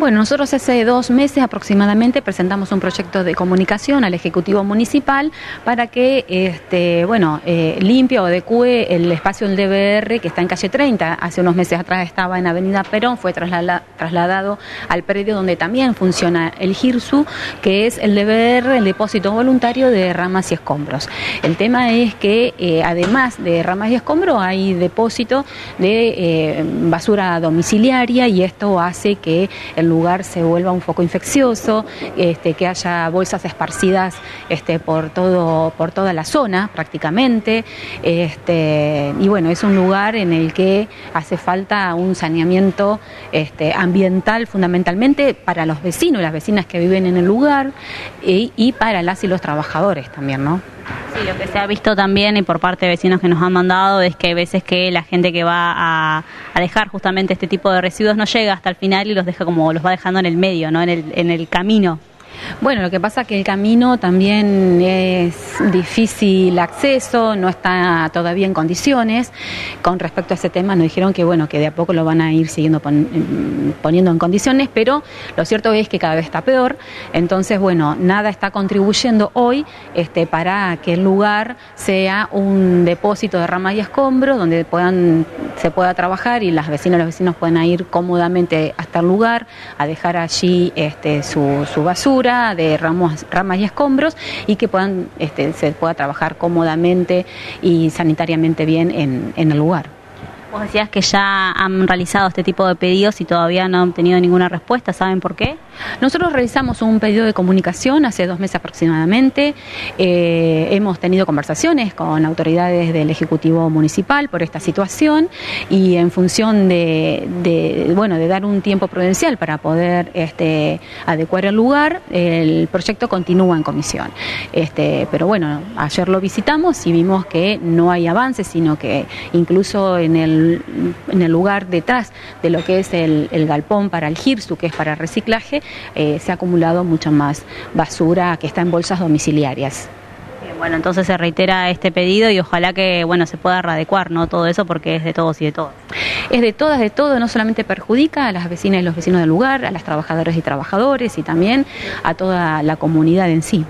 Bueno, nosotros hace dos meses aproximadamente presentamos un proyecto de comunicación al Ejecutivo Municipal para que, este, bueno, eh, limpie o adecue el espacio del DBR que está en calle 30. Hace unos meses atrás estaba en Avenida Perón, fue trasladado al predio donde también funciona el GIRSU, que es el DBR, el depósito voluntario de ramas y escombros. El tema es que eh, además de ramas y escombros hay depósito de eh, basura domiciliaria y esto hace que el lugar se vuelva un foco infeccioso, este, que haya bolsas esparcidas este, por, todo, por toda la zona prácticamente. Este, y bueno, es un lugar en el que hace falta un saneamiento este, ambiental fundamentalmente para los vecinos y las vecinas que viven en el lugar y, y para las y los trabajadores también, ¿no? Sí, lo que se ha visto también y por parte de vecinos que nos han mandado es que hay veces que la gente que va a, dejar justamente este tipo de residuos no llega hasta el final y los deja como los va dejando en el medio, ¿no? En el, en el camino. Bueno, lo que pasa es que el camino también es difícil acceso, no está todavía en condiciones. Con respecto a ese tema nos dijeron que bueno, que de a poco lo van a ir siguiendo em, poniendo en condiciones, pero lo cierto es que cada vez está peor. Entonces, bueno, nada está contribuyendo hoy este, para que el lugar sea un depósito de ramas y escombros donde puedan, se pueda trabajar y las vecinas y los vecinos puedan ir cómodamente hasta el lugar a dejar allí este, su, su basura de ramos, ramas y escombros y que puedan, este, se pueda trabajar cómodamente y sanitariamente bien en, en el lugar. Vos decías que ya han realizado este tipo de pedidos y todavía no han tenido ninguna respuesta. ¿Saben por qué? Nosotros realizamos un pedido de comunicación hace dos meses aproximadamente. Eh, hemos tenido conversaciones con autoridades del Ejecutivo Municipal por esta situación y en función de, bueno, de dar un tiempo prudencial para poder este, adecuar el lugar, el proyecto continúa en comisión. Este, pero bueno, ayer lo visitamos y vimos que no hay avances, sino que incluso en el en el lugar detrás de lo que es el, galpón para el GIRSU, que es para reciclaje, eh, se ha acumulado mucha más basura que está en bolsas domiciliarias. bueno, entonces se reitera este pedido y ojalá que bueno se pueda readecuar no todo eso porque es de todos y de todas. Es de todas, de todo, no solamente perjudica a las vecinas y los vecinos del lugar, a las trabajadoras y trabajadores y también a toda la comunidad en sí.